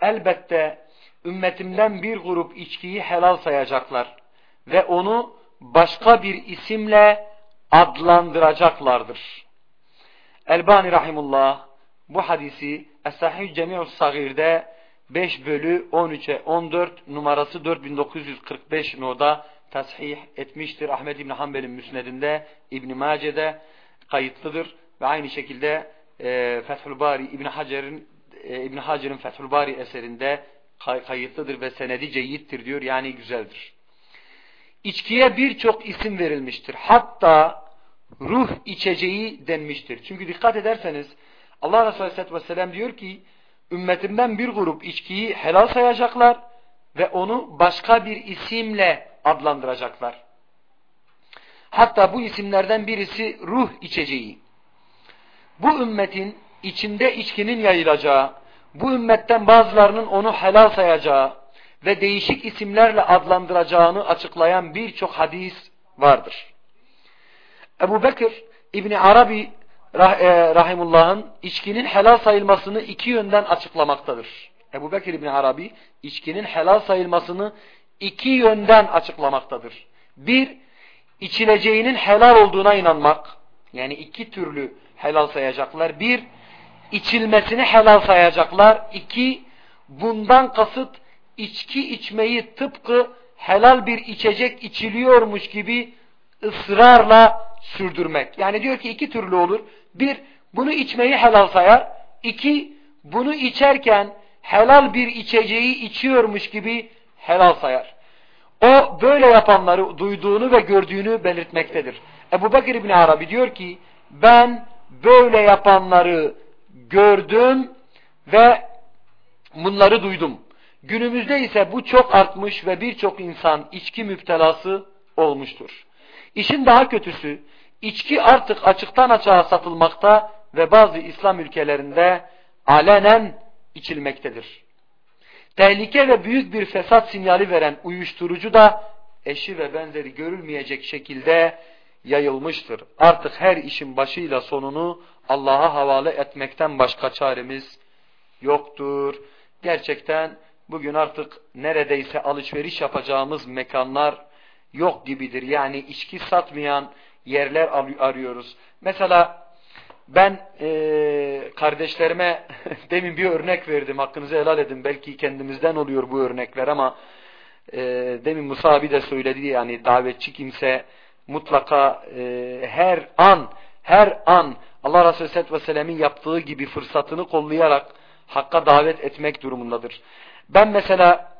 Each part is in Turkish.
elbette ümmetimden bir grup içkiyi helal sayacaklar ve onu başka bir isimle adlandıracaklardır. Elbani Rahimullah bu hadisi Es-Sahih Cemi'us Sagir'de 5 bölü 13'e 14 numarası 4945 noda tasih etmiştir. Ahmet İbni Hanbel'in müsnedinde İbn Mace'de kayıtlıdır ve aynı şekilde e, Fethül Bari İbn Hacer'in e, İbn Hacer'in Fethül Bari eserinde kay kayıtlıdır ve senedi ceyyittir diyor. Yani güzeldir. İçkiye birçok isim verilmiştir. Hatta ruh içeceği denmiştir. Çünkü dikkat ederseniz Allah Resulü Aleyhisselatü Vesselam diyor ki ümmetimden bir grup içkiyi helal sayacaklar ve onu başka bir isimle adlandıracaklar. Hatta bu isimlerden birisi ruh içeceği. Bu ümmetin içinde içkinin yayılacağı, bu ümmetten bazılarının onu helal sayacağı ve değişik isimlerle adlandıracağını açıklayan birçok hadis vardır. Ebu Bekir İbni Arabi e, Rahimullah'ın içkinin helal sayılmasını iki yönden açıklamaktadır. Ebu Bekir İbni Arabi içkinin helal sayılmasını iki yönden açıklamaktadır. Bir, içileceğinin helal olduğuna inanmak. Yani iki türlü helal sayacaklar. Bir, içilmesini helal sayacaklar. İki, bundan kasıt içki içmeyi tıpkı helal bir içecek içiliyormuş gibi ısrarla sürdürmek. Yani diyor ki iki türlü olur. Bir, bunu içmeyi helal sayar. İki, bunu içerken helal bir içeceği içiyormuş gibi helal sayar. O böyle yapanları duyduğunu ve gördüğünü belirtmektedir. Ebu Bekir İbni Arabi diyor ki ben böyle yapanları gördüm ve bunları duydum. Günümüzde ise bu çok artmış ve birçok insan içki müptelası olmuştur. İşin daha kötüsü içki artık açıktan açığa satılmakta ve bazı İslam ülkelerinde alenen içilmektedir. Tehlike ve büyük bir fesat sinyali veren uyuşturucu da eşi ve benzeri görülmeyecek şekilde yayılmıştır. Artık her işin başıyla sonunu Allah'a havale etmekten başka çaremiz yoktur. Gerçekten bugün artık neredeyse alışveriş yapacağımız mekanlar yok gibidir. Yani içki satmayan yerler arıyoruz. Mesela ben e, kardeşlerime demin bir örnek verdim. Hakkınızı helal edin. Belki kendimizden oluyor bu örnekler ama e, demin Musa abi de söyledi yani davetçi kimse mutlaka e, her an her an Allah Resulü Aleyhisselatü Vesselam'ın yaptığı gibi fırsatını kollayarak hakka davet etmek durumundadır. Ben mesela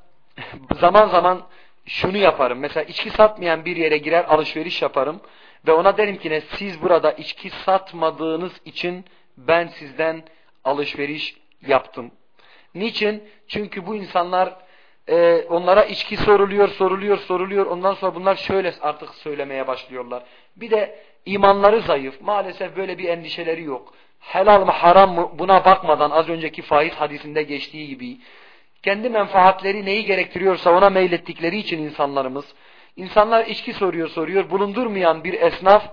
zaman zaman şunu yaparım. Mesela içki satmayan bir yere girer alışveriş yaparım. Ve ona derim ki ne siz burada içki satmadığınız için ben sizden alışveriş yaptım. Niçin? Çünkü bu insanlar e, onlara içki soruluyor, soruluyor, soruluyor. Ondan sonra bunlar şöyle artık söylemeye başlıyorlar. Bir de imanları zayıf. Maalesef böyle bir endişeleri yok. Helal mı haram mı buna bakmadan az önceki faiz hadisinde geçtiği gibi kendi menfaatleri neyi gerektiriyorsa ona meylettikleri için insanlarımız İnsanlar içki soruyor soruyor. Bulundurmayan bir esnaf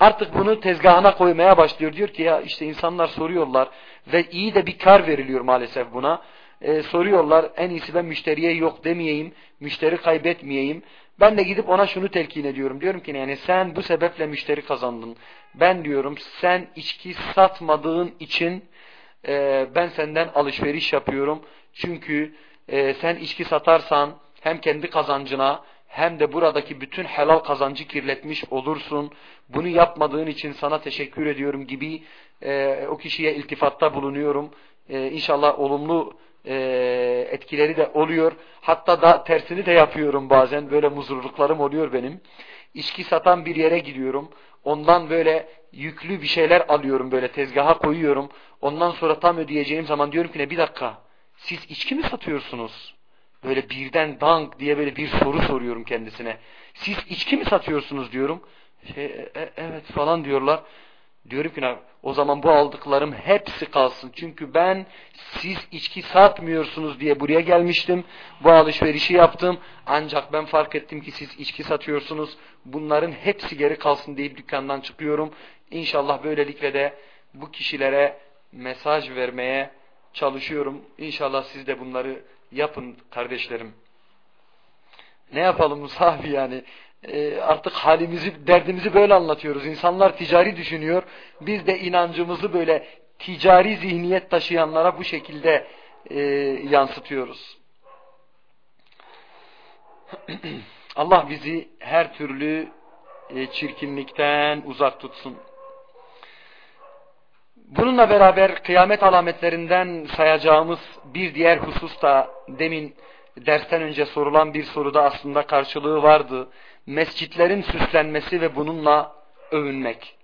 artık bunu tezgahına koymaya başlıyor. Diyor ki ya işte insanlar soruyorlar ve iyi de bir kar veriliyor maalesef buna. Ee, soruyorlar en iyisi ben müşteriye yok demeyeyim, müşteri kaybetmeyeyim. Ben de gidip ona şunu telkin ediyorum. Diyorum ki yani sen bu sebeple müşteri kazandın. Ben diyorum sen içki satmadığın için e, ben senden alışveriş yapıyorum. Çünkü e, sen içki satarsan hem kendi kazancına hem de buradaki bütün helal kazancı kirletmiş olursun. Bunu yapmadığın için sana teşekkür ediyorum gibi e, o kişiye iltifatta bulunuyorum. E, inşallah olumlu e, etkileri de oluyor. Hatta da tersini de yapıyorum bazen. Böyle muzurluklarım oluyor benim. İçki satan bir yere gidiyorum. Ondan böyle yüklü bir şeyler alıyorum böyle tezgaha koyuyorum. Ondan sonra tam ödeyeceğim zaman diyorum ki ne bir dakika siz içki mi satıyorsunuz? Böyle birden dank diye böyle bir soru soruyorum kendisine. Siz içki mi satıyorsunuz diyorum. Şey, e, e evet falan diyorlar. Diyorum ki o zaman bu aldıklarım hepsi kalsın. Çünkü ben siz içki satmıyorsunuz diye buraya gelmiştim. Bu alışverişi yaptım. Ancak ben fark ettim ki siz içki satıyorsunuz. Bunların hepsi geri kalsın deyip dükkandan çıkıyorum. İnşallah böylelikle de bu kişilere mesaj vermeye çalışıyorum. İnşallah siz de bunları yapın kardeşlerim. Ne yapalım Musa yani? E, artık halimizi, derdimizi böyle anlatıyoruz. İnsanlar ticari düşünüyor. Biz de inancımızı böyle ticari zihniyet taşıyanlara bu şekilde e, yansıtıyoruz. Allah bizi her türlü e, çirkinlikten uzak tutsun. Bununla beraber kıyamet alametlerinden sayacağımız bir diğer husus da demin dersten önce sorulan bir soruda aslında karşılığı vardı. Mescitlerin süslenmesi ve bununla övünmek.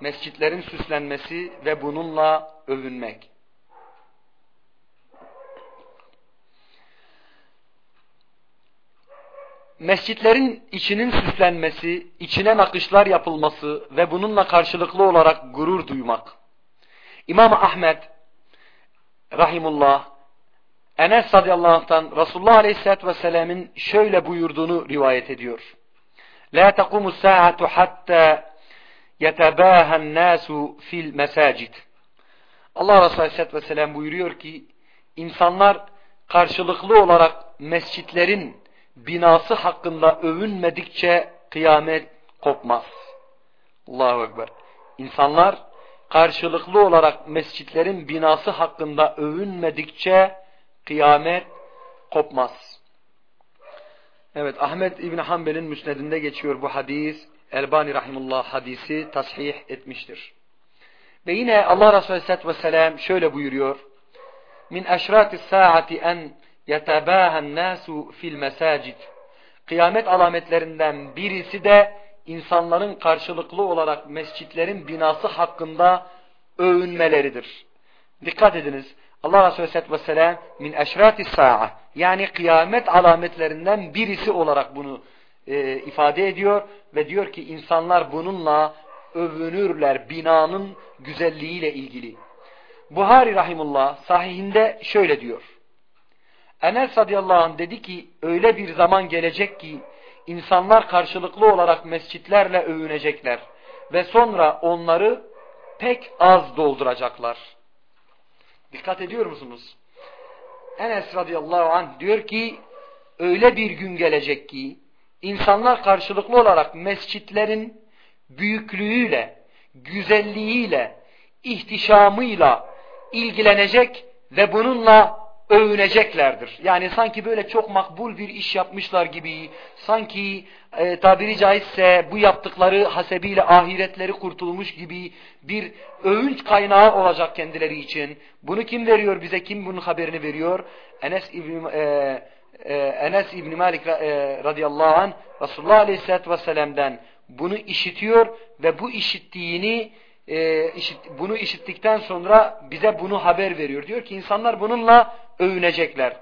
Mescitlerin süslenmesi ve bununla övünmek. mescitlerin içinin süslenmesi, içine nakışlar yapılması ve bununla karşılıklı olarak gurur duymak. İmam Ahmet rahimullah Enes radıyallahu anh'tan Resulullah aleyhissalatü vesselam'ın şöyle buyurduğunu rivayet ediyor. La taqumu sa'atu hatta yetebahen nasu fil mesacid. Allah Resulü aleyhissalatü vesselam buyuruyor ki insanlar karşılıklı olarak mescitlerin binası hakkında övünmedikçe kıyamet kopmaz. Allahu Ekber. İnsanlar karşılıklı olarak mescitlerin binası hakkında övünmedikçe kıyamet kopmaz. Evet Ahmet İbni Hanbel'in müsnedinde geçiyor bu hadis. Elbani Rahimullah hadisi tasih etmiştir. Ve yine Allah Resulü Aleyhisselatü Vesselam şöyle buyuruyor. Min eşratis saati en yetebâhen nâsu fil mesacid. Kıyamet alametlerinden birisi de insanların karşılıklı olarak mescitlerin binası hakkında övünmeleridir. Dikkat ediniz. Allah Resulü Aleyhisselatü Vesselam min eşrati sa'a yani kıyamet alametlerinden birisi olarak bunu e, ifade ediyor ve diyor ki insanlar bununla övünürler binanın güzelliğiyle ilgili. Buhari Rahimullah sahihinde şöyle diyor. Enes radıyallahu anh dedi ki öyle bir zaman gelecek ki insanlar karşılıklı olarak mescitlerle övünecekler ve sonra onları pek az dolduracaklar. Dikkat ediyor musunuz? Enes radıyallahu anh diyor ki öyle bir gün gelecek ki insanlar karşılıklı olarak mescitlerin büyüklüğüyle, güzelliğiyle, ihtişamıyla ilgilenecek ve bununla övüneceklerdir. Yani sanki böyle çok makbul bir iş yapmışlar gibi, sanki e, tabiri caizse bu yaptıkları hasebiyle ahiretleri kurtulmuş gibi bir övünç kaynağı olacak kendileri için. Bunu kim veriyor bize? Kim bunun haberini veriyor? Enes İbni, e, e, Enes İbni Malik e, radıyallahu anh Resulullah aleyhissalatü vesselam'dan bunu işitiyor ve bu işittiğini e, işit, bunu işittikten sonra bize bunu haber veriyor. Diyor ki insanlar bununla övünecekler.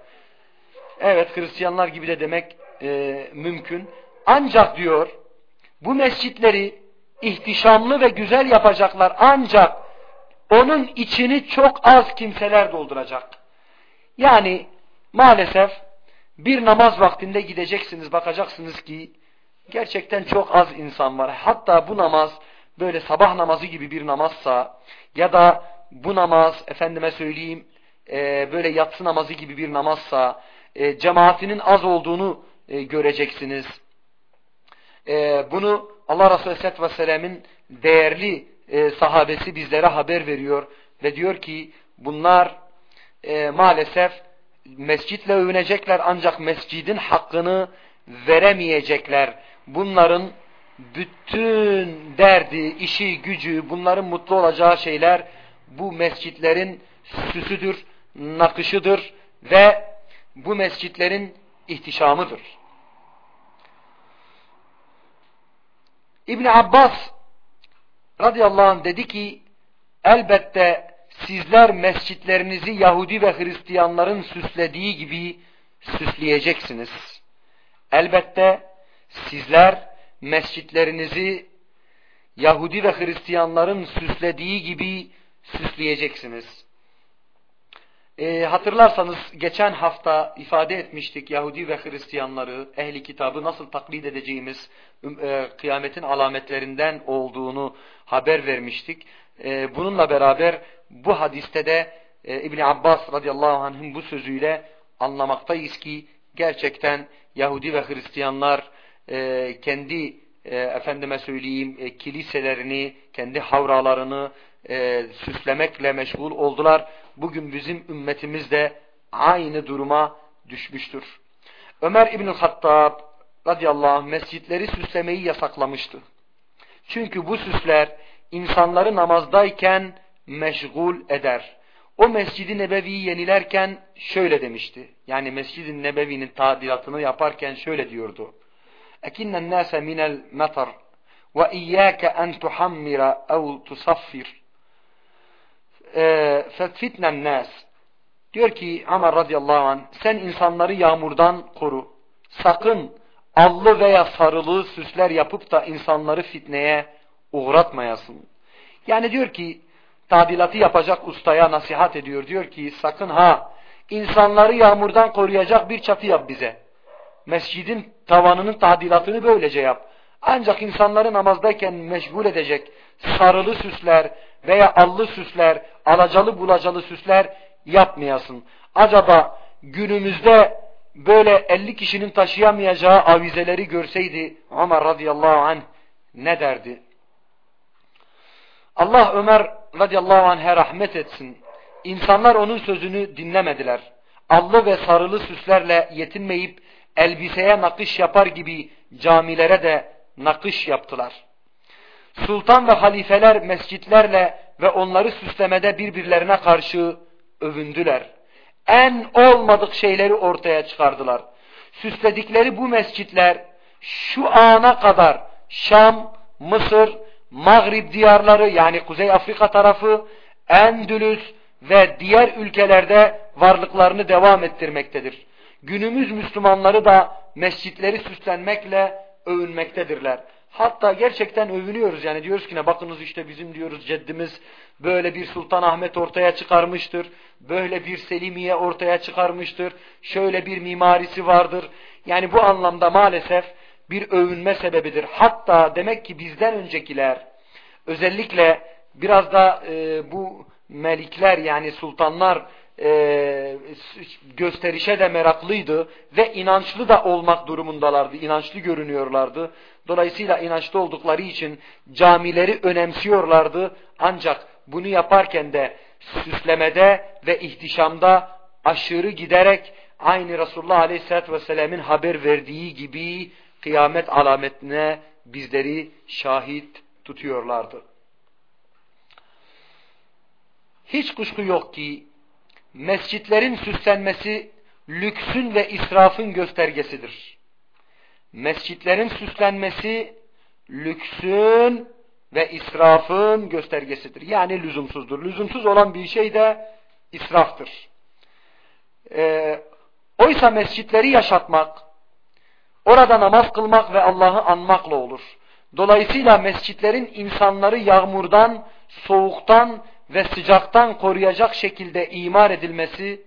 Evet Hristiyanlar gibi de demek e, mümkün. Ancak diyor bu mescitleri ihtişamlı ve güzel yapacaklar ancak onun içini çok az kimseler dolduracak. Yani maalesef bir namaz vaktinde gideceksiniz bakacaksınız ki gerçekten çok az insan var. Hatta bu namaz böyle sabah namazı gibi bir namazsa ya da bu namaz efendime söyleyeyim e, böyle yatsı namazı gibi bir namazsa e, cemaatinin az olduğunu e, göreceksiniz. E, bunu Allah Resulü Aleyhisselatü Vesselam'ın değerli e, sahabesi bizlere haber veriyor ve diyor ki bunlar e, maalesef mescitle övünecekler ancak mescidin hakkını veremeyecekler. Bunların bütün derdi, işi, gücü, bunların mutlu olacağı şeyler bu mescitlerin süsüdür, nakışıdır ve bu mescitlerin ihtişamıdır. İbn Abbas radıyallahu anh dedi ki elbette sizler mescitlerinizi Yahudi ve Hristiyanların süslediği gibi süsleyeceksiniz. Elbette sizler mescitlerinizi Yahudi ve Hristiyanların süslediği gibi süsleyeceksiniz. E, hatırlarsanız geçen hafta ifade etmiştik Yahudi ve Hristiyanları, ehli kitabı nasıl taklit edeceğimiz e, kıyametin alametlerinden olduğunu haber vermiştik. E, bununla beraber bu hadiste de e, İbni Abbas radıyallahu anh'ın bu sözüyle anlamaktayız ki gerçekten Yahudi ve Hristiyanlar e, kendi e, efendime söyleyeyim e, kiliselerini, kendi havralarını e, süslemekle meşgul oldular. Bugün bizim ümmetimiz de aynı duruma düşmüştür. Ömer İbn-i Hattab radıyallahu anh mescitleri süslemeyi yasaklamıştı. Çünkü bu süsler insanları namazdayken meşgul eder. O Mescid-i Nebevi'yi yenilerken şöyle demişti. Yani Mescid-i Nebevi'nin tadilatını yaparken şöyle diyordu. Nase minel metar ve iyyâke en tuhammira ev tusaffir fetfitnen nas diyor ki Ömer radıyallahu anh sen insanları yağmurdan koru. Sakın allı veya sarılı süsler yapıp da insanları fitneye uğratmayasın. Yani diyor ki tadilatı yapacak ustaya nasihat ediyor. Diyor ki sakın ha insanları yağmurdan koruyacak bir çatı yap bize. Mescidin tavanının tadilatını böylece yap. Ancak insanları namazdayken meşgul edecek sarılı süsler veya allı süsler, alacalı bulacalı süsler yapmayasın. Acaba günümüzde böyle 50 kişinin taşıyamayacağı avizeleri görseydi Ömer radıyallahu anh ne derdi? Allah Ömer radıyallahu anh'e rahmet etsin. İnsanlar onun sözünü dinlemediler. Allı ve sarılı süslerle yetinmeyip elbiseye nakış yapar gibi camilere de nakış yaptılar. Sultan ve halifeler mescitlerle ve onları süslemede birbirlerine karşı övündüler. En olmadık şeyleri ortaya çıkardılar. Süsledikleri bu mescitler şu ana kadar Şam, Mısır, Maghrib diyarları yani Kuzey Afrika tarafı, Endülüs ve diğer ülkelerde varlıklarını devam ettirmektedir. Günümüz Müslümanları da mescitleri süslenmekle övünmektedirler. Hatta gerçekten övünüyoruz yani diyoruz ki ne bakınız işte bizim diyoruz ceddimiz böyle bir Sultan Ahmet ortaya çıkarmıştır. Böyle bir Selimiye ortaya çıkarmıştır. Şöyle bir mimarisi vardır. Yani bu anlamda maalesef bir övünme sebebidir. Hatta demek ki bizden öncekiler özellikle biraz da e, bu melikler yani sultanlar e, gösterişe de meraklıydı ve inançlı da olmak durumundalardı. İnançlı görünüyorlardı. Dolayısıyla inançlı oldukları için camileri önemsiyorlardı. Ancak bunu yaparken de süslemede ve ihtişamda aşırı giderek aynı Resulullah Aleyhisselatü Vesselam'ın haber verdiği gibi kıyamet alametine bizleri şahit tutuyorlardı. Hiç kuşku yok ki mescitlerin süslenmesi lüksün ve israfın göstergesidir. Mescitlerin süslenmesi lüksün ve israfın göstergesidir. Yani lüzumsuzdur. Lüzumsuz olan bir şey de israftır. Ee, oysa mescitleri yaşatmak, orada namaz kılmak ve Allah'ı anmakla olur. Dolayısıyla mescitlerin insanları yağmurdan, soğuktan ve sıcaktan koruyacak şekilde imar edilmesi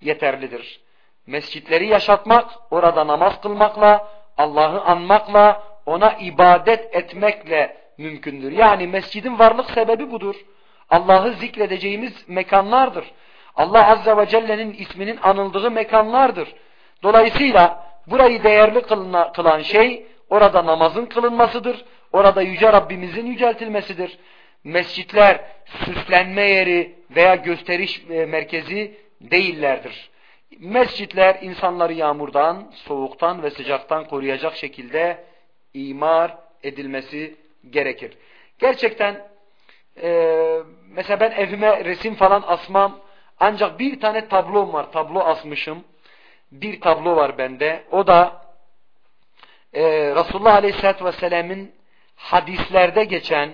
yeterlidir. Mescitleri yaşatmak, orada namaz kılmakla, Allah'ı anmakla, ona ibadet etmekle mümkündür. Yani mescidin varlık sebebi budur. Allah'ı zikredeceğimiz mekanlardır. Allah Azze ve Celle'nin isminin anıldığı mekanlardır. Dolayısıyla burayı değerli kılan şey orada namazın kılınmasıdır. Orada Yüce Rabbimizin yüceltilmesidir mescitler süslenme yeri veya gösteriş e, merkezi değillerdir. Mescitler insanları yağmurdan, soğuktan ve sıcaktan koruyacak şekilde imar edilmesi gerekir. Gerçekten e, mesela ben evime resim falan asmam ancak bir tane tablom var. Tablo asmışım. Bir tablo var bende. O da e, Resulullah Aleyhisselatü Vesselam'ın hadislerde geçen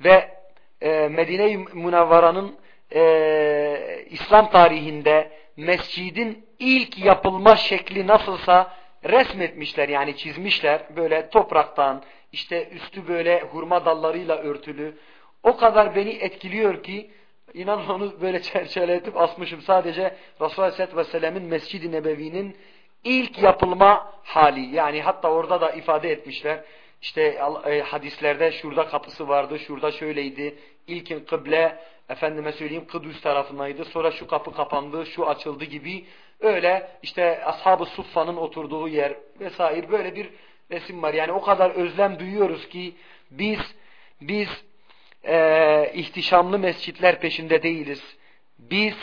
ve e, Medine-i Münevvara'nın e, İslam tarihinde mescidin ilk yapılma şekli nasılsa resmetmişler yani çizmişler. Böyle topraktan işte üstü böyle hurma dallarıyla örtülü. O kadar beni etkiliyor ki inan onu böyle çerçeveletip asmışım. Sadece Resulullah Aleyhisselatü Vesselam'ın Mescid-i Nebevi'nin ilk yapılma hali. Yani hatta orada da ifade etmişler işte e, hadislerde şurada kapısı vardı, şurada şöyleydi. İlkin kıble efendime söyleyeyim Kıdüs tarafındaydı. Sonra şu kapı kapandı, şu açıldı gibi. Öyle işte Ashab-ı Suffa'nın oturduğu yer vesaire böyle bir resim var. Yani o kadar özlem duyuyoruz ki biz biz e, ihtişamlı mescitler peşinde değiliz. Biz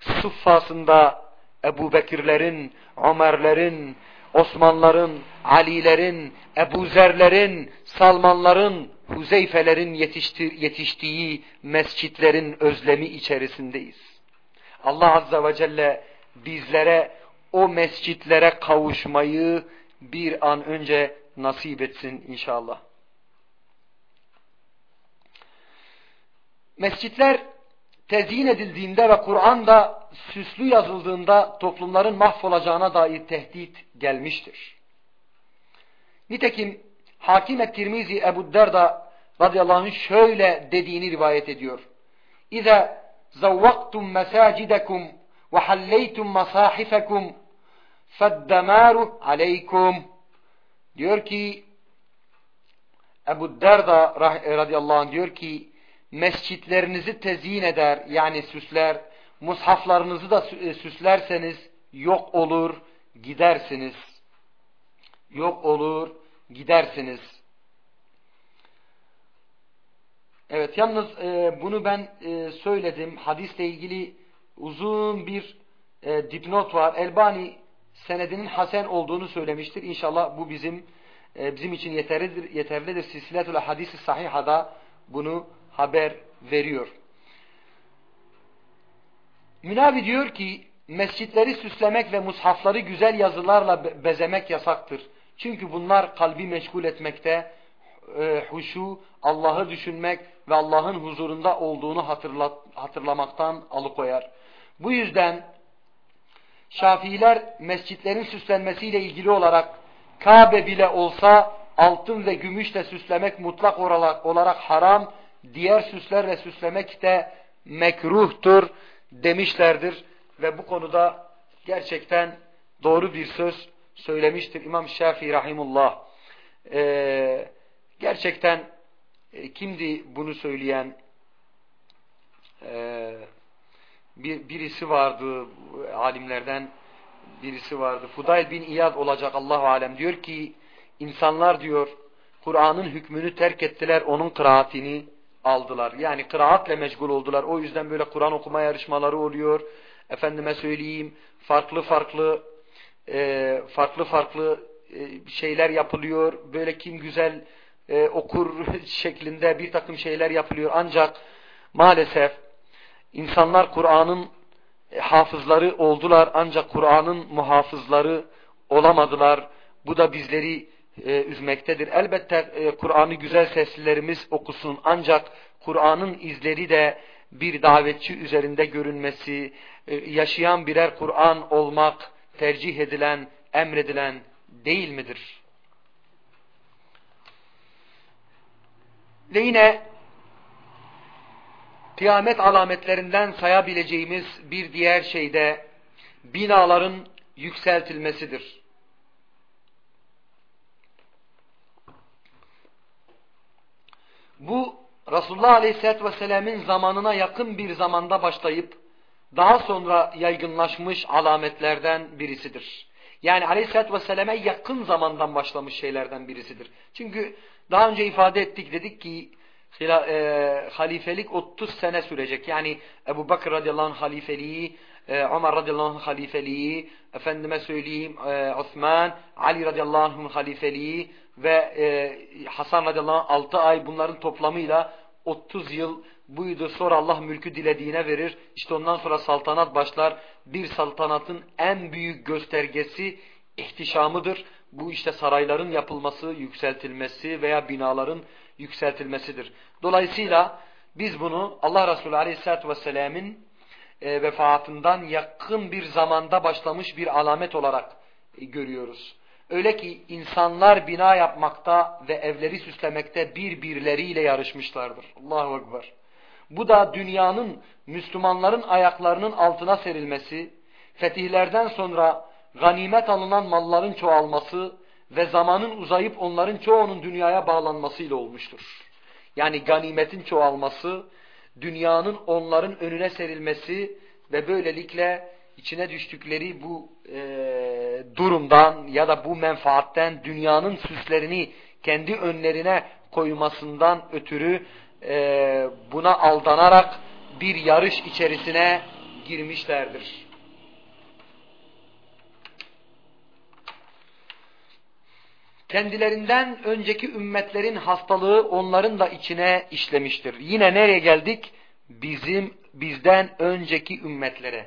suffasında Ebu Bekirlerin, Ömerlerin, Osmanların, Alilerin, Ebu Zerlerin, Salmanların, Huzeyfelerin yetiştir, yetiştiği mescitlerin özlemi içerisindeyiz. Allah Azze ve Celle bizlere o mescitlere kavuşmayı bir an önce nasip etsin inşallah. Mescitler tezyin edildiğinde ve Kur'an'da süslü yazıldığında toplumların mahvolacağına dair tehdit gelmiştir. Nitekim Hakim et-Tirmizi Ebu Derda radıyallahu anh şöyle dediğini rivayet ediyor. İza zavvaktum mesacidekum ve halleytum masahifekum feddemaru aleykum diyor ki Ebu Derda radıyallahu anh diyor ki mescitlerinizi tezyin eder yani süsler, mushaflarınızı da e, süslerseniz yok olur gidersiniz. Yok olur gidersiniz. Evet yalnız e, bunu ben e, söyledim. Hadisle ilgili uzun bir e, dipnot var. Elbani senedinin hasen olduğunu söylemiştir. İnşallah bu bizim e, bizim için yeterlidir. yeterlidir. Silsiletül hadisi sahihada bunu haber veriyor. Münavi diyor ki mescitleri süslemek ve mushafları güzel yazılarla bezemek yasaktır. Çünkü bunlar kalbi meşgul etmekte, e, huşu, Allah'ı düşünmek ve Allah'ın huzurunda olduğunu hatırlat, hatırlamaktan alıkoyar. Bu yüzden Şafiiler mescitlerin süslenmesiyle ilgili olarak Kabe bile olsa altın ve gümüşle süslemek mutlak olarak haram diğer süslerle süslemek de mekruhtur demişlerdir. Ve bu konuda gerçekten doğru bir söz söylemiştir İmam Şafii Rahimullah. Ee, gerçekten e, kimdi bunu söyleyen? Ee, bir, birisi vardı alimlerden birisi vardı. Fudayl bin İyad olacak Allahu alem diyor ki insanlar diyor Kur'an'ın hükmünü terk ettiler onun kıraatini aldılar. Yani kıraatle meşgul oldular. O yüzden böyle Kur'an okuma yarışmaları oluyor. Efendime söyleyeyim farklı farklı e, farklı farklı e, şeyler yapılıyor. Böyle kim güzel e, okur şeklinde bir takım şeyler yapılıyor. Ancak maalesef insanlar Kur'an'ın e, hafızları oldular ancak Kur'an'ın muhafızları olamadılar. Bu da bizleri e, üzmektedir. Elbette e, Kur'an'ı güzel seslilerimiz okusun ancak Kur'an'ın izleri de bir davetçi üzerinde görünmesi, e, yaşayan birer Kur'an olmak tercih edilen, emredilen değil midir? Ve yine kıyamet alametlerinden sayabileceğimiz bir diğer şey de binaların yükseltilmesidir. Bu Resulullah Aleyhisselatü Vesselam'ın zamanına yakın bir zamanda başlayıp daha sonra yaygınlaşmış alametlerden birisidir. Yani Aleyhisselatü Vesselam'a yakın zamandan başlamış şeylerden birisidir. Çünkü daha önce ifade ettik dedik ki e, halifelik 30 sene sürecek. Yani Ebu Bakır radıyallahu anh halifeliği, e, Ömer radıyallahu anh halifeliği, efendime söyleyeyim e, Osman, Ali radıyallahu anh'ın halifeliği ve e, Hasan radıyallahu anh 6 ay bunların toplamıyla 30 yıl buydu. Sonra Allah mülkü dilediğine verir. İşte ondan sonra saltanat başlar. Bir saltanatın en büyük göstergesi ihtişamıdır. Bu işte sarayların yapılması, yükseltilmesi veya binaların yükseltilmesidir. Dolayısıyla biz bunu Allah Resulü Aleyhisselatü Vesselam'ın e, vefatından yakın bir zamanda başlamış bir alamet olarak e, görüyoruz. Öyle ki insanlar bina yapmakta ve evleri süslemekte birbirleriyle yarışmışlardır. Allahu Ekber. Bu da dünyanın Müslümanların ayaklarının altına serilmesi, fetihlerden sonra ganimet alınan malların çoğalması ve zamanın uzayıp onların çoğunun dünyaya bağlanmasıyla olmuştur. Yani ganimetin çoğalması, dünyanın onların önüne serilmesi ve böylelikle içine düştükleri bu e, durumdan ya da bu menfaatten dünyanın süslerini kendi önlerine koymasından ötürü e, buna aldanarak bir yarış içerisine girmişlerdir. Kendilerinden önceki ümmetlerin hastalığı onların da içine işlemiştir. Yine nereye geldik? Bizim bizden önceki ümmetlere.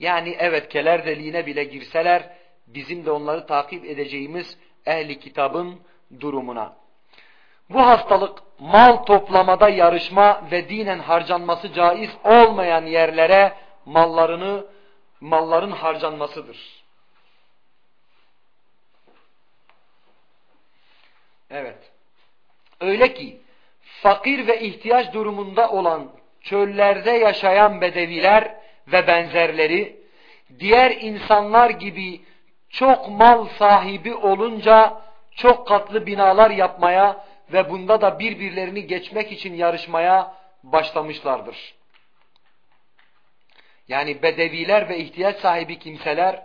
Yani evet keler deliğine bile girseler bizim de onları takip edeceğimiz ehli kitabın durumuna. Bu hastalık mal toplamada yarışma ve dinen harcanması caiz olmayan yerlere mallarını malların harcanmasıdır. Evet. Öyle ki fakir ve ihtiyaç durumunda olan çöllerde yaşayan bedeviler ve benzerleri diğer insanlar gibi çok mal sahibi olunca çok katlı binalar yapmaya ve bunda da birbirlerini geçmek için yarışmaya başlamışlardır. Yani bedeviler ve ihtiyaç sahibi kimseler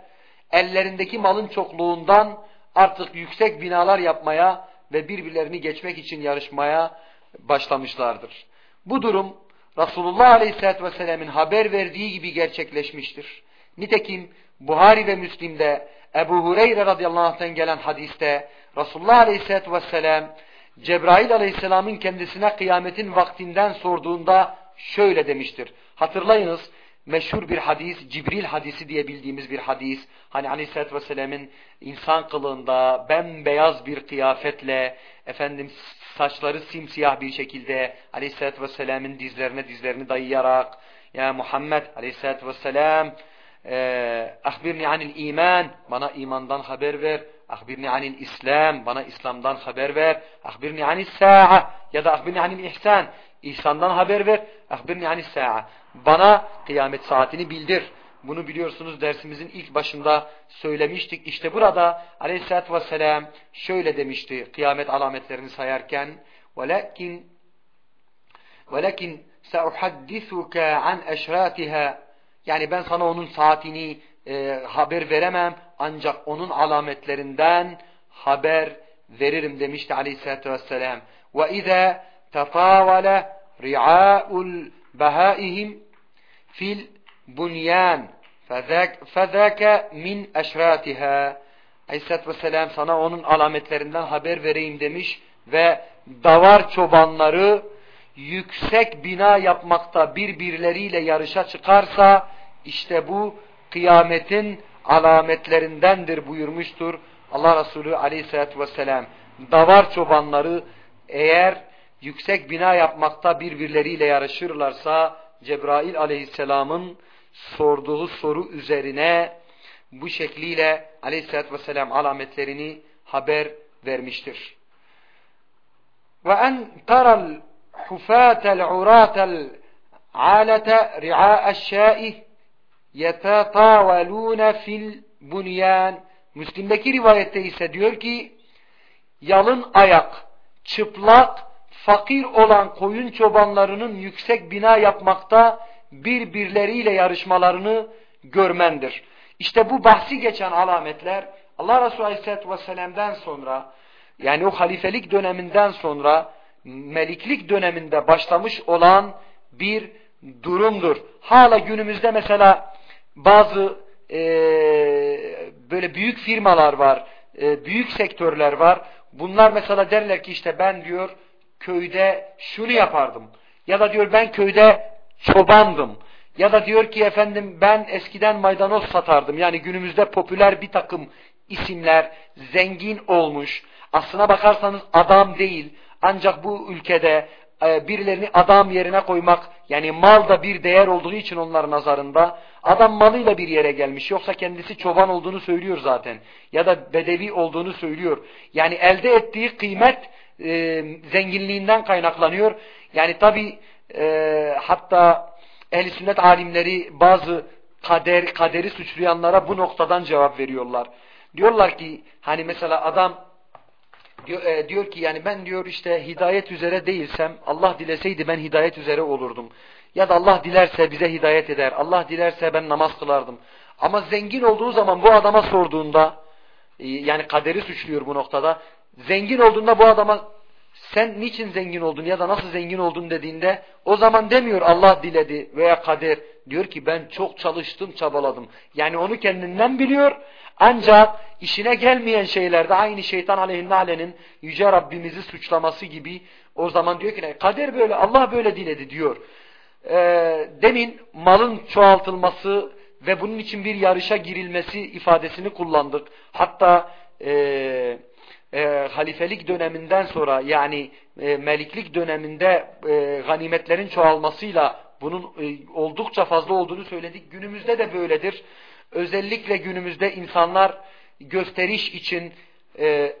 ellerindeki malın çokluğundan artık yüksek binalar yapmaya ve birbirlerini geçmek için yarışmaya başlamışlardır. Bu durum Resulullah Aleyhisselatü Vesselam'ın haber verdiği gibi gerçekleşmiştir. Nitekim Buhari ve Müslim'de Ebu Hureyre radıyallahu anh'tan gelen hadiste Resulullah Aleyhisselatü Vesselam Cebrail Aleyhisselam'ın kendisine kıyametin vaktinden sorduğunda şöyle demiştir. Hatırlayınız meşhur bir hadis, Cibril hadisi diye bildiğimiz bir hadis. Hani Aleyhisselatü Vesselam'ın insan kılığında bembeyaz bir kıyafetle, efendim saçları simsiyah bir şekilde Aleyhisselatü Vesselam'ın dizlerine dizlerini dayayarak, ya Muhammed Aleyhisselatü Vesselam, ahbirni anil iman, bana imandan haber ver. Ahbirni anil İslam, bana İslam'dan haber ver. Ahbirni anil sa'a ya da ahbirni anil ihsan, ihsandan haber ver. Ahbirni anil sa'a. Bana kıyamet saatini bildir. Bunu biliyorsunuz dersimizin ilk başında söylemiştik. İşte burada aleyhissalatü vesselam şöyle demişti kıyamet alametlerini sayarken وَلَكِنْ وَلَكِنْ سَأُحَدِّثُكَ عَنْ اَشْرَاتِهَا yani ben sana onun saatini e, haber veremem ancak onun alametlerinden haber veririm demişti aleyhissalatü vesselam. Ve izâ tefâvele ri'â'ul behâihim fil bunyan fezâke min eşrâtihâ. Aleyhissalatü vesselam sana onun alametlerinden haber vereyim demiş ve davar çobanları yüksek bina yapmakta birbirleriyle yarışa çıkarsa işte bu kıyametin alametlerindendir buyurmuştur Allah Resulü Aleyhisselatü Vesselam. Davar çobanları eğer yüksek bina yapmakta birbirleriyle yarışırlarsa Cebrail aleyhisselamın sorduğu soru üzerine bu şekliyle aleyhissalatü vesselam alametlerini haber vermiştir. Ve en taral hufatel uratel alete ri'a'eşşâih yetetâvelûne fil bunyan Müslim'deki rivayette ise diyor ki yalın ayak, çıplak fakir olan koyun çobanlarının yüksek bina yapmakta birbirleriyle yarışmalarını görmendir. İşte bu bahsi geçen alametler Allah Resulü Aleyhisselatü Vesselam'dan sonra yani o halifelik döneminden sonra meliklik döneminde başlamış olan bir durumdur. Hala günümüzde mesela bazı e, böyle büyük firmalar var, e, büyük sektörler var. Bunlar mesela derler ki işte ben diyor köyde şunu yapardım. Ya da diyor ben köyde çobandım. Ya da diyor ki efendim ben eskiden maydanoz satardım. Yani günümüzde popüler bir takım isimler zengin olmuş. Aslına bakarsanız adam değil. Ancak bu ülkede birilerini adam yerine koymak yani mal da bir değer olduğu için onların nazarında adam malıyla bir yere gelmiş. Yoksa kendisi çoban olduğunu söylüyor zaten. Ya da bedevi olduğunu söylüyor. Yani elde ettiği kıymet e, zenginliğinden kaynaklanıyor. Yani tabi e, hatta ehl sünnet alimleri bazı kader, kaderi suçlayanlara bu noktadan cevap veriyorlar. Diyorlar ki hani mesela adam Diyor, e, diyor ki yani ben diyor işte hidayet üzere değilsem Allah dileseydi ben hidayet üzere olurdum. Ya da Allah dilerse bize hidayet eder. Allah dilerse ben namaz kılardım. Ama zengin olduğu zaman bu adama sorduğunda e, yani kaderi suçluyor bu noktada. Zengin olduğunda bu adama sen niçin zengin oldun ya da nasıl zengin oldun dediğinde o zaman demiyor Allah diledi veya kader. Diyor ki ben çok çalıştım çabaladım. Yani onu kendinden biliyor ancak işine gelmeyen şeylerde aynı şeytan aleyhinnale'nin yüce Rabbimizi suçlaması gibi o zaman diyor ki kader böyle Allah böyle diledi diyor. Ee, demin malın çoğaltılması ve bunun için bir yarışa girilmesi ifadesini kullandık. Hatta e, e, halifelik döneminden sonra yani e, meliklik döneminde e, ganimetlerin çoğalmasıyla bunun e, oldukça fazla olduğunu söyledik. Günümüzde de böyledir. Özellikle günümüzde insanlar gösteriş için e,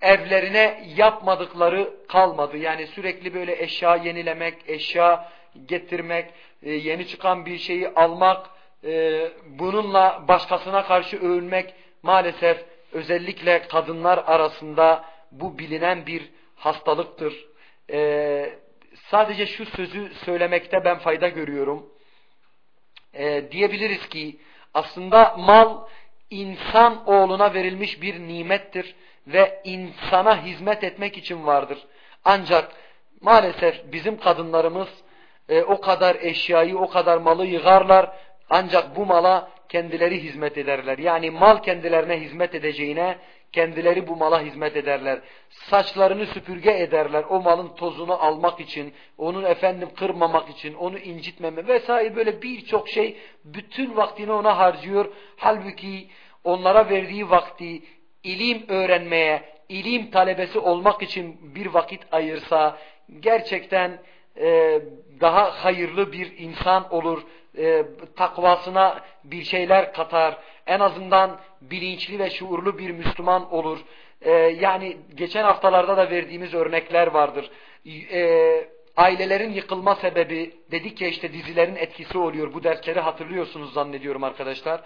evlerine yapmadıkları kalmadı. Yani sürekli böyle eşya yenilemek, eşya getirmek, e, yeni çıkan bir şeyi almak, e, bununla başkasına karşı övünmek maalesef özellikle kadınlar arasında bu bilinen bir hastalıktır. E, sadece şu sözü söylemekte ben fayda görüyorum. E, diyebiliriz ki aslında mal insan oğluna verilmiş bir nimettir ve insana hizmet etmek için vardır. Ancak maalesef bizim kadınlarımız e, o kadar eşyayı, o kadar malı yığarlar ancak bu mala kendileri hizmet ederler. Yani mal kendilerine hizmet edeceğine kendileri bu mala hizmet ederler. Saçlarını süpürge ederler o malın tozunu almak için, onun efendim kırmamak için, onu incitmeme vesaire böyle birçok şey bütün vaktini ona harcıyor. Halbuki onlara verdiği vakti ilim öğrenmeye, ilim talebesi olmak için bir vakit ayırsa gerçekten e, daha hayırlı bir insan olur e, takvasına bir şeyler katar. En azından bilinçli ve şuurlu bir Müslüman olur. E, yani geçen haftalarda da verdiğimiz örnekler vardır. E, ailelerin yıkılma sebebi dedik ya işte dizilerin etkisi oluyor. Bu dersleri hatırlıyorsunuz zannediyorum arkadaşlar.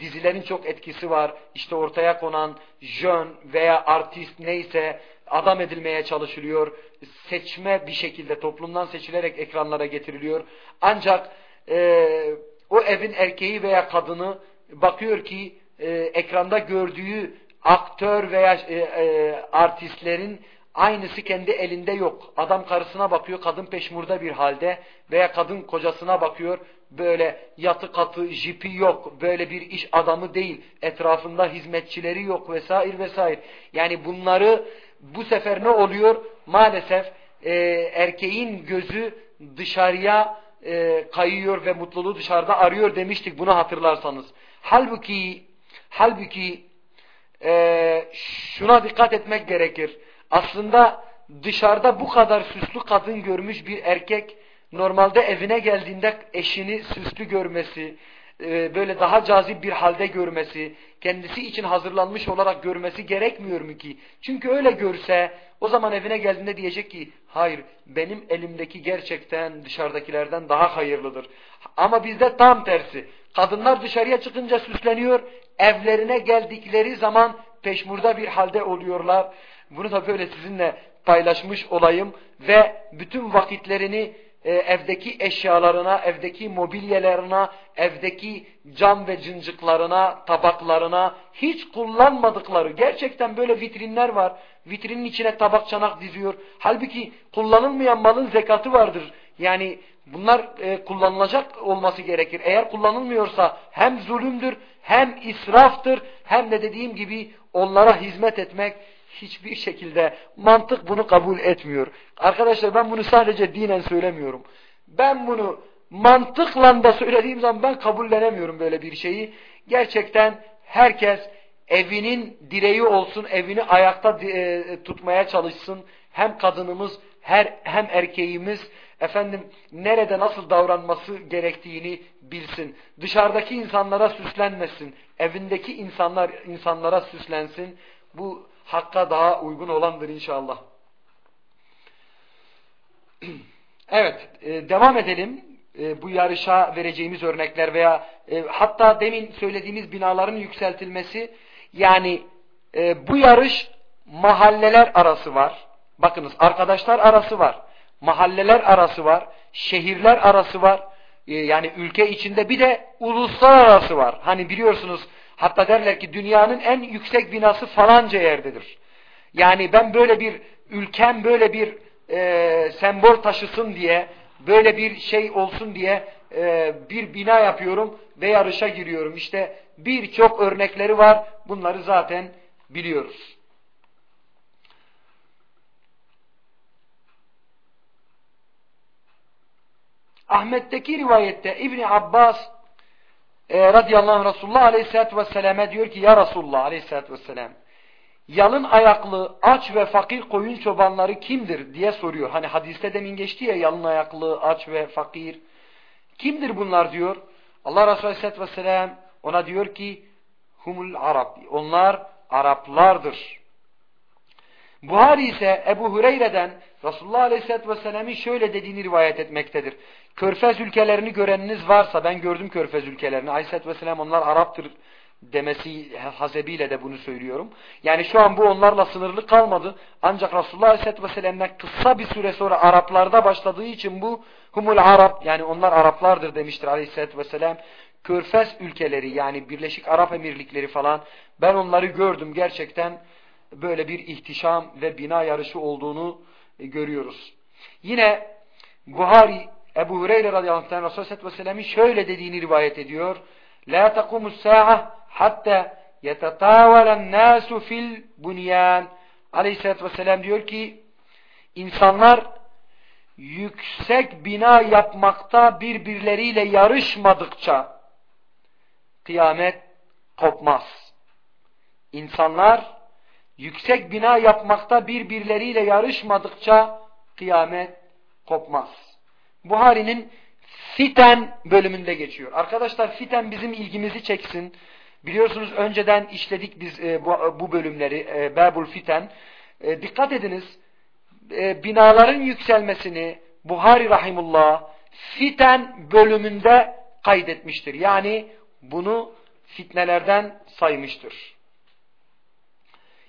Dizilerin çok etkisi var. İşte ortaya konan jön veya artist neyse adam edilmeye çalışılıyor. Seçme bir şekilde toplumdan seçilerek ekranlara getiriliyor. Ancak e, o evin erkeği veya kadını bakıyor ki e, ekranda gördüğü aktör veya e, e, artistlerin aynısı kendi elinde yok. Adam karısına bakıyor, kadın peşmurda bir halde veya kadın kocasına bakıyor, böyle yatı katı, jipi yok, böyle bir iş adamı değil, etrafında hizmetçileri yok vesaire vesaire. Yani bunları bu sefer ne oluyor? Maalesef e, erkeğin gözü dışarıya e, kayıyor ve mutluluğu dışarıda arıyor demiştik bunu hatırlarsanız. Halbuki halbuki e, şuna dikkat etmek gerekir. Aslında dışarıda bu kadar süslü kadın görmüş bir erkek normalde evine geldiğinde eşini süslü görmesi, e, böyle daha cazip bir halde görmesi, kendisi için hazırlanmış olarak görmesi gerekmiyor mu ki? Çünkü öyle görse o zaman evine geldiğinde diyecek ki hayır benim elimdeki gerçekten dışarıdakilerden daha hayırlıdır. Ama bizde tam tersi. Kadınlar dışarıya çıkınca süsleniyor, evlerine geldikleri zaman peşmurda bir halde oluyorlar. Bunu da böyle sizinle paylaşmış olayım ve bütün vakitlerini e, evdeki eşyalarına, evdeki mobilyalarına, evdeki cam ve cıncıklarına, tabaklarına hiç kullanmadıkları gerçekten böyle vitrinler var. Vitrinin içine tabak çanak diziyor. Halbuki kullanılmayan malın zekatı vardır. Yani bunlar e, kullanılacak olması gerekir. Eğer kullanılmıyorsa hem zulümdür, hem israftır, hem de dediğim gibi onlara hizmet etmek hiçbir şekilde mantık bunu kabul etmiyor. Arkadaşlar ben bunu sadece dinen söylemiyorum. Ben bunu mantıkla da söylediğim zaman ben kabullenemiyorum böyle bir şeyi. Gerçekten herkes evinin direği olsun, evini ayakta e, tutmaya çalışsın. Hem kadınımız her hem erkeğimiz efendim nerede nasıl davranması gerektiğini bilsin. Dışarıdaki insanlara süslenmesin. Evindeki insanlar insanlara süslensin. Bu hakka daha uygun olandır inşallah. Evet, e, devam edelim. E, bu yarışa vereceğimiz örnekler veya e, hatta demin söylediğimiz binaların yükseltilmesi yani bu yarış mahalleler arası var. Bakınız arkadaşlar arası var. Mahalleler arası var. Şehirler arası var. Ee, yani ülke içinde bir de uluslararası var. Hani biliyorsunuz hatta derler ki dünyanın en yüksek binası falanca yerdedir. Yani ben böyle bir ülkem böyle bir e, sembol taşısın diye böyle bir şey olsun diye e, bir bina yapıyorum ve yarışa giriyorum. İşte birçok örnekleri var. Bunları zaten biliyoruz. Ahmet'teki rivayette İbni Abbas e, radıyallahu anh Resulullah aleyhissalatü vesselam'e diyor ki ya Resulullah aleyhissalatü vesselam yalın ayaklı aç ve fakir koyun çobanları kimdir diye soruyor. Hani hadiste demin geçti ya yalın ayaklı aç ve fakir. Kimdir bunlar diyor. Allah Resulü aleyhissalatü vesselam ona diyor ki humul Arab. Onlar Araplardır. Buhari ise Ebu Hureyre'den Resulullah Aleyhisselatü Vesselam'ın şöyle dediğini rivayet etmektedir. Körfez ülkelerini göreniniz varsa ben gördüm Körfez ülkelerini. Aleyhisselatü Vesselam onlar Arap'tır demesi hasebiyle de bunu söylüyorum. Yani şu an bu onlarla sınırlı kalmadı. Ancak Resulullah Aleyhisselatü Vesselam'dan kısa bir süre sonra Araplarda başladığı için bu humul Arap yani onlar Araplardır demiştir Aleyhisselatü Vesselam. Körfez ülkeleri yani Birleşik Arap Emirlikleri falan ben onları gördüm gerçekten böyle bir ihtişam ve bina yarışı olduğunu e, görüyoruz. Yine Buhari Ebu Hureyre radıyallahu anh aleyhi ve şöyle dediğini rivayet ediyor. La takumus sa'a hatta yetetavalen nasu fil bunyan. Aleyhisselatü vesselam diyor ki insanlar yüksek bina yapmakta birbirleriyle yarışmadıkça kıyamet kopmaz. İnsanlar yüksek bina yapmakta birbirleriyle yarışmadıkça kıyamet kopmaz. Buhari'nin fiten bölümünde geçiyor. Arkadaşlar fiten bizim ilgimizi çeksin. Biliyorsunuz önceden işledik biz e, bu, bu bölümleri e, Babul Fiten. E, dikkat ediniz e, binaların yükselmesini Buhari Rahimullah fiten bölümünde kaydetmiştir. Yani bunu fitnelerden saymıştır.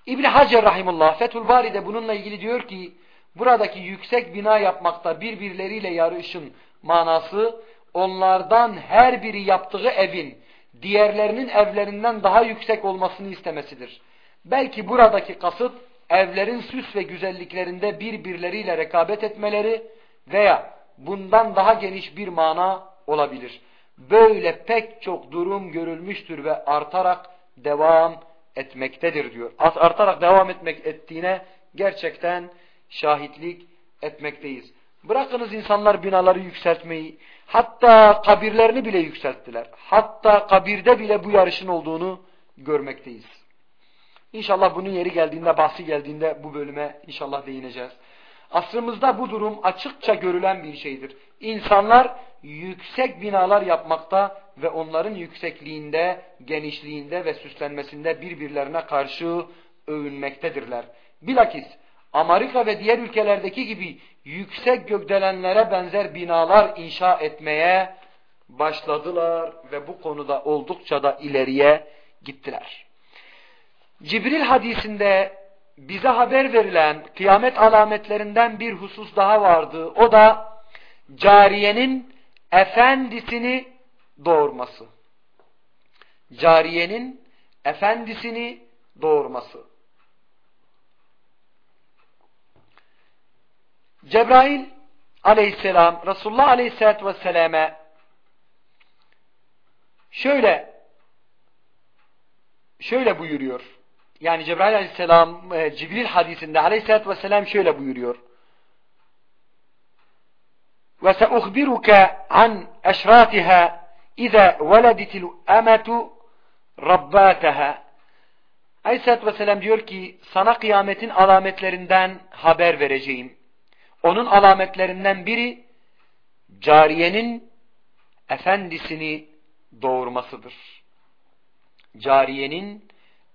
İbn Hacer rahimullah Fethül Bari'de bununla ilgili diyor ki buradaki yüksek bina yapmakta birbirleriyle yarışın manası onlardan her biri yaptığı evin diğerlerinin evlerinden daha yüksek olmasını istemesidir. Belki buradaki kasıt evlerin süs ve güzelliklerinde birbirleriyle rekabet etmeleri veya bundan daha geniş bir mana olabilir. Böyle pek çok durum görülmüştür ve artarak devam etmektedir diyor. Artarak devam etmek ettiğine gerçekten şahitlik etmekteyiz. Bırakınız insanlar binaları yükseltmeyi, hatta kabirlerini bile yükselttiler. Hatta kabirde bile bu yarışın olduğunu görmekteyiz. İnşallah bunun yeri geldiğinde, bahsi geldiğinde bu bölüme inşallah değineceğiz. Asrımızda bu durum açıkça görülen bir şeydir. İnsanlar yüksek binalar yapmakta ve onların yüksekliğinde, genişliğinde ve süslenmesinde birbirlerine karşı övünmektedirler. Bilakis Amerika ve diğer ülkelerdeki gibi yüksek gökdelenlere benzer binalar inşa etmeye başladılar ve bu konuda oldukça da ileriye gittiler. Cibril hadisinde bize haber verilen kıyamet alametlerinden bir husus daha vardı. O da cariyenin efendisini doğurması. Cariyenin efendisini doğurması. Cebrail aleyhisselam Resulullah aleyhisselatü vesselam'e şöyle şöyle buyuruyor yani Cebrail aleyhisselam e, Cibril hadisinde aleyhissalatü vesselam şöyle buyuruyor. Ve seuhbiruke an eşratiha ize veleditil ametu rabbataha. Aleyhisselatü vesselam diyor ki sana kıyametin alametlerinden haber vereceğim. Onun alametlerinden biri cariyenin efendisini doğurmasıdır. Cariyenin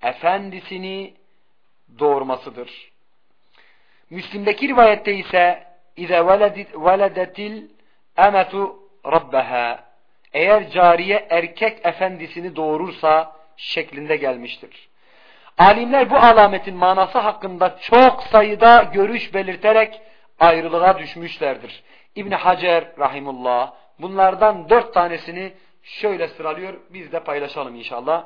efendisini doğurmasıdır. Müslim'deki rivayette ise İze veledetil emetu rabbeha eğer cariye erkek efendisini doğurursa şeklinde gelmiştir. Alimler bu alametin manası hakkında çok sayıda görüş belirterek ayrılığa düşmüşlerdir. İbn Hacer rahimullah bunlardan dört tanesini şöyle sıralıyor. Biz de paylaşalım inşallah.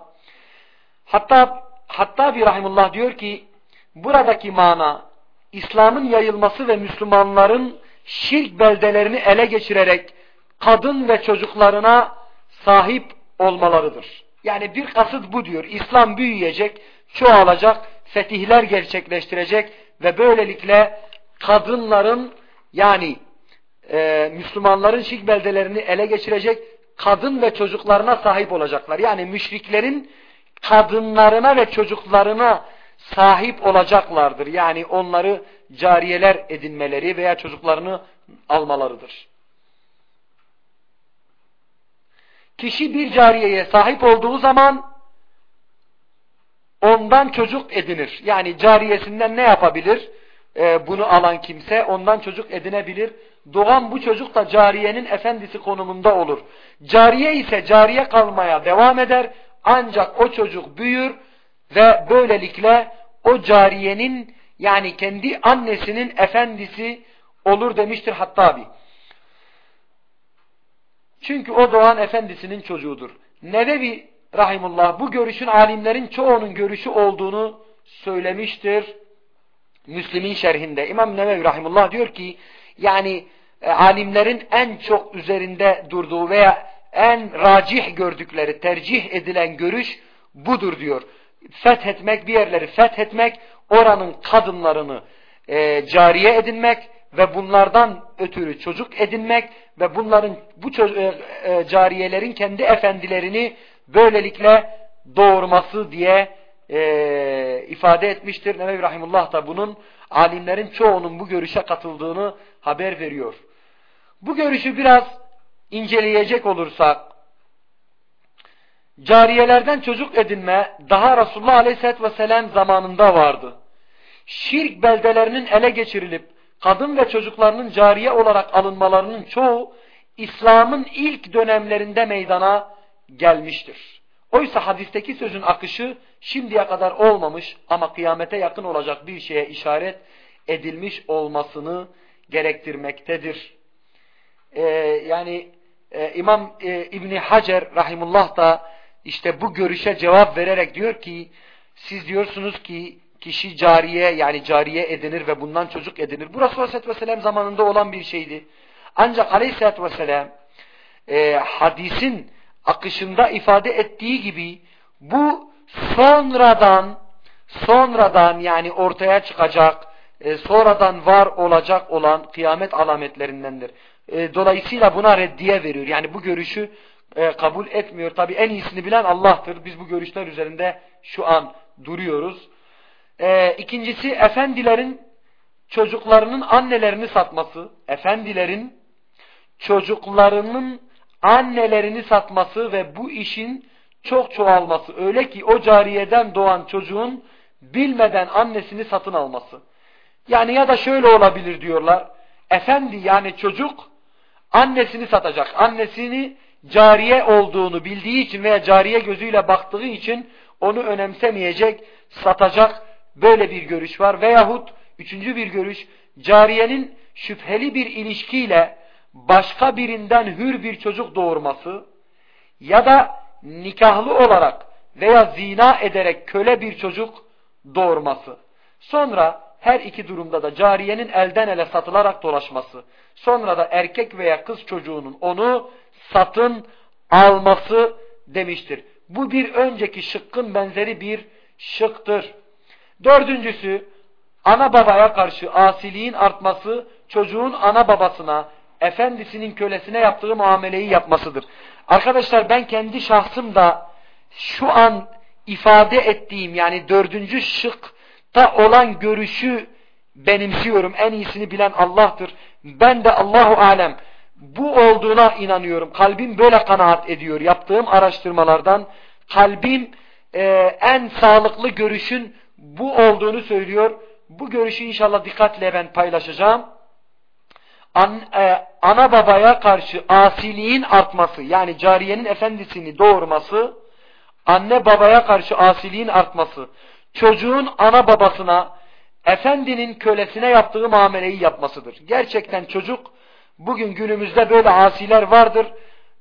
Hatta hatta bir rahimullah diyor ki buradaki mana İslam'ın yayılması ve Müslümanların şirk beldelerini ele geçirerek kadın ve çocuklarına sahip olmalarıdır. Yani bir kasıt bu diyor. İslam büyüyecek, çoğalacak, fetihler gerçekleştirecek ve böylelikle kadınların yani e, Müslümanların şirk beldelerini ele geçirecek kadın ve çocuklarına sahip olacaklar. Yani müşriklerin kadınlarına ve çocuklarına sahip olacaklardır. Yani onları cariyeler edinmeleri veya çocuklarını almalarıdır. Kişi bir cariyeye sahip olduğu zaman ondan çocuk edinir. Yani cariyesinden ne yapabilir? Ee, bunu alan kimse ondan çocuk edinebilir. Doğan bu çocuk da cariyenin efendisi konumunda olur. Cariye ise cariye kalmaya devam eder. Ancak o çocuk büyür ve böylelikle o cariyenin yani kendi annesinin efendisi olur demiştir Hattabi. Çünkü o doğan efendisinin çocuğudur. Nevevi Rahimullah bu görüşün alimlerin çoğunun görüşü olduğunu söylemiştir. Müslim'in şerhinde. İmam Nevevi Rahimullah diyor ki yani e, alimlerin en çok üzerinde durduğu veya en racih gördükleri, tercih edilen görüş budur diyor. Fethetmek, bir yerleri fethetmek, oranın kadınlarını e, cariye edinmek ve bunlardan ötürü çocuk edinmek ve bunların bu e, e, cariyelerin kendi efendilerini böylelikle doğurması diye e, ifade etmiştir. Nebevi Rahimullah da bunun alimlerin çoğunun bu görüşe katıldığını haber veriyor. Bu görüşü biraz inceleyecek olursak cariyelerden çocuk edinme daha Resulullah Aleyhisselatü Vesselam zamanında vardı. Şirk beldelerinin ele geçirilip kadın ve çocuklarının cariye olarak alınmalarının çoğu İslam'ın ilk dönemlerinde meydana gelmiştir. Oysa hadisteki sözün akışı şimdiye kadar olmamış ama kıyamete yakın olacak bir şeye işaret edilmiş olmasını gerektirmektedir. Ee, yani e, İmam e, İbni Hacer rahimullah da işte bu görüşe cevap vererek diyor ki siz diyorsunuz ki kişi cariye yani cariye edinir ve bundan çocuk edinir. Bu Resulullah Aleyhisselatü Vesselam zamanında olan bir şeydi. Ancak Aleyhisselatü Vesselam e, hadisin akışında ifade ettiği gibi bu sonradan sonradan yani ortaya çıkacak e, sonradan var olacak olan kıyamet alametlerindendir. E, dolayısıyla buna reddiye veriyor. Yani bu görüşü e, kabul etmiyor. Tabi en iyisini bilen Allah'tır. Biz bu görüşler üzerinde şu an duruyoruz. E, ikincisi efendilerin çocuklarının annelerini satması. Efendilerin çocuklarının annelerini satması ve bu işin çok çoğalması. Öyle ki o cariyeden doğan çocuğun bilmeden annesini satın alması. Yani ya da şöyle olabilir diyorlar. Efendi yani çocuk annesini satacak. Annesini cariye olduğunu bildiği için veya cariye gözüyle baktığı için onu önemsemeyecek, satacak böyle bir görüş var. Veyahut üçüncü bir görüş cariyenin şüpheli bir ilişkiyle başka birinden hür bir çocuk doğurması ya da nikahlı olarak veya zina ederek köle bir çocuk doğurması. Sonra her iki durumda da cariyenin elden ele satılarak dolaşması. Sonra da erkek veya kız çocuğunun onu satın alması demiştir. Bu bir önceki şıkkın benzeri bir şıktır. Dördüncüsü ana babaya karşı asiliğin artması çocuğun ana babasına, efendisinin kölesine yaptığı muameleyi yapmasıdır. Arkadaşlar ben kendi şahsım da şu an ifade ettiğim yani dördüncü şıkta olan görüşü benimsiyorum. En iyisini bilen Allah'tır. Ben de Allahu Alem bu olduğuna inanıyorum. Kalbim böyle kanaat ediyor. Yaptığım araştırmalardan kalbim e, en sağlıklı görüşün bu olduğunu söylüyor. Bu görüşü inşallah dikkatle ben paylaşacağım. An, e, ana babaya karşı asiliğin artması yani cariyenin efendisini doğurması anne babaya karşı asiliğin artması çocuğun ana babasına, efendinin kölesine yaptığı muameleyi yapmasıdır. Gerçekten çocuk bugün günümüzde böyle asiler vardır.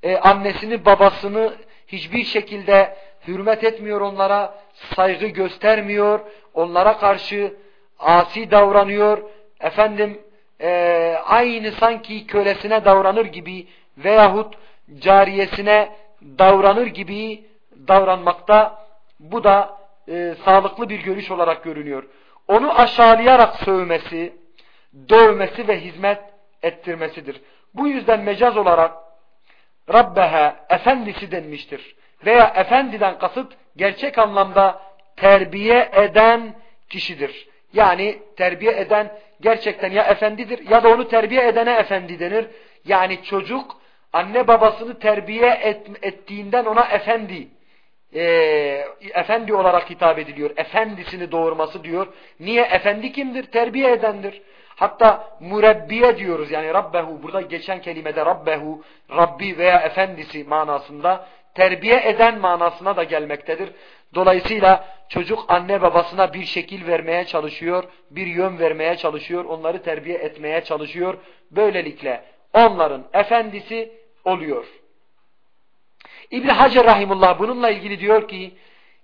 Ee, annesini babasını hiçbir şekilde hürmet etmiyor onlara, saygı göstermiyor, onlara karşı asi davranıyor, efendim e, aynı sanki kölesine davranır gibi veyahut cariyesine davranır gibi davranmakta bu da e, sağlıklı bir görüş olarak görünüyor. Onu aşağılayarak sövmesi, dövmesi ve hizmet ettirmesidir. Bu yüzden mecaz olarak Rabbeha, efendisi denmiştir. Veya efendiden kasıt gerçek anlamda terbiye eden kişidir. Yani terbiye eden gerçekten ya efendidir ya da onu terbiye edene efendi denir. Yani çocuk anne babasını terbiye et, ettiğinden ona efendi e, efendi olarak hitap ediliyor. Efendisini doğurması diyor. Niye? Efendi kimdir? Terbiye edendir. Hatta murebbiye diyoruz. Yani Rabbehu burada geçen kelimede Rabbehu, Rabbi veya efendisi manasında terbiye eden manasına da gelmektedir. Dolayısıyla çocuk anne babasına bir şekil vermeye çalışıyor, bir yön vermeye çalışıyor, onları terbiye etmeye çalışıyor. Böylelikle onların efendisi oluyor. İbn Hacer rahimullah bununla ilgili diyor ki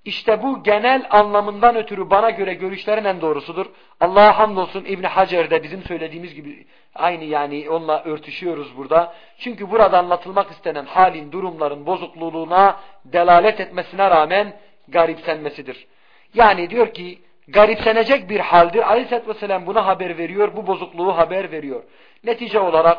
işte bu genel anlamından ötürü bana göre görüşlerin en doğrusudur. Allah'a hamdolsun İbn Hacer de bizim söylediğimiz gibi aynı yani onunla örtüşüyoruz burada. Çünkü burada anlatılmak istenen halin, durumların bozukluğuna delalet etmesine rağmen garipsenmesidir. Yani diyor ki garipsenecek bir haldir. Aleyhisselatü Vesselam buna haber veriyor, bu bozukluğu haber veriyor. Netice olarak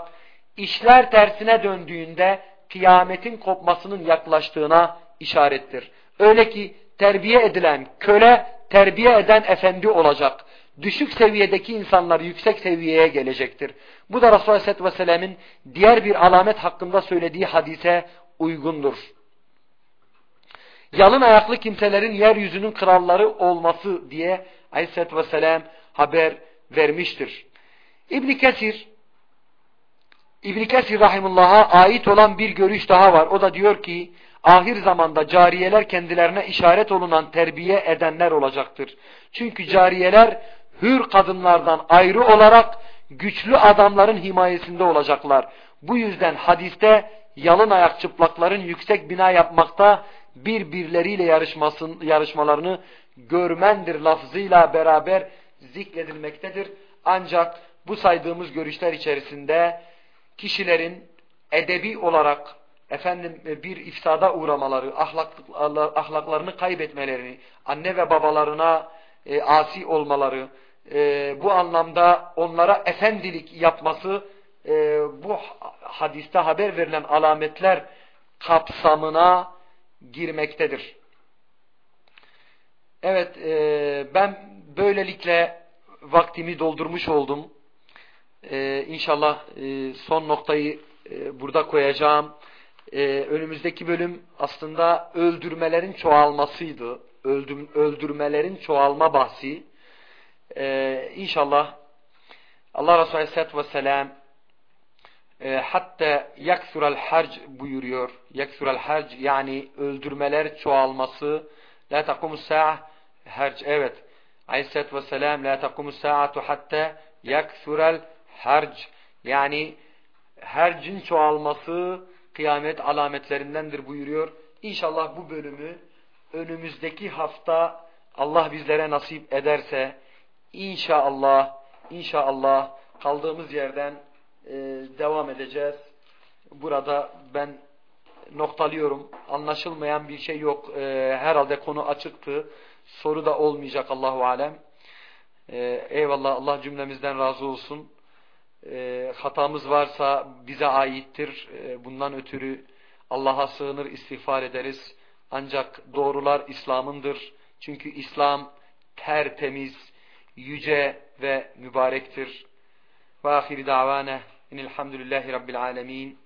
işler tersine döndüğünde kıyametin kopmasının yaklaştığına işarettir. Öyle ki terbiye edilen köle terbiye eden efendi olacak. Düşük seviyedeki insanlar yüksek seviyeye gelecektir. Bu da Resulullah Aleyhisselatü Vesselam'ın diğer bir alamet hakkında söylediği hadise uygundur. Yalın ayaklı kimselerin yeryüzünün kralları olması diye Aleyhisselatü Vesselam haber vermiştir. İbn Kesir İbn Kesir rahimullah'a ait olan bir görüş daha var. O da diyor ki ahir zamanda cariyeler kendilerine işaret olunan terbiye edenler olacaktır. Çünkü cariyeler hür kadınlardan ayrı olarak güçlü adamların himayesinde olacaklar. Bu yüzden hadiste yalın ayak çıplakların yüksek bina yapmakta birbirleriyle yarışmasın, yarışmalarını görmendir lafzıyla beraber zikredilmektedir. Ancak bu saydığımız görüşler içerisinde kişilerin edebi olarak efendim e, bir ifsada uğramaları, ahlak, ahlaklarını kaybetmelerini, anne ve babalarına e, asi olmaları, e, bu anlamda onlara efendilik yapması e, bu hadiste haber verilen alametler kapsamına girmektedir. Evet e, ben böylelikle vaktimi doldurmuş oldum. E, inşallah e, son noktayı e, burada koyacağım. E, önümüzdeki bölüm aslında öldürmelerin çoğalmasıydı. Öldüm, öldürmelerin çoğalma bahsi. E, inşallah Allah Resulü Aleyhisselatü Vesselam e, hatta yaksural harc buyuruyor. Yaksural harc yani öldürmeler çoğalması. La takumus sa'a harc. Evet. Aleyhisselatü Vesselam la takumus sa'atu hatta yaksural harc. Yani harcın çoğalması kıyamet alametlerindendir buyuruyor. İnşallah bu bölümü önümüzdeki hafta Allah bizlere nasip ederse inşallah inşallah kaldığımız yerden e, devam edeceğiz. Burada ben noktalıyorum. Anlaşılmayan bir şey yok. E, herhalde konu açıktı. Soru da olmayacak Allahu alem. E, eyvallah Allah cümlemizden razı olsun. E, hatamız varsa bize aittir. E, bundan ötürü Allah'a sığınır, istiğfar ederiz. Ancak doğrular İslam'ındır. Çünkü İslam tertemiz, yüce ve mübarektir. Ve ahiri davane enilhamdülillahi rabbil alemin.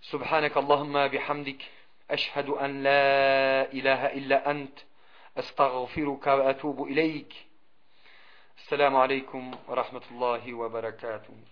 Subhanek Allahumma bihamdik. Eşhedü en la ilahe illa ent. Estağfiruka ve etubu ileyk. Esselamu Aleyküm ve Rahmetullahi ve Berekatuhu.